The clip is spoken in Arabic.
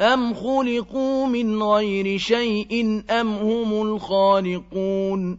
أَمْ خُلِقُوا مِنْ غَيْرِ شَيْءٍ أَمْ هُمُ الْخَالِقُونَ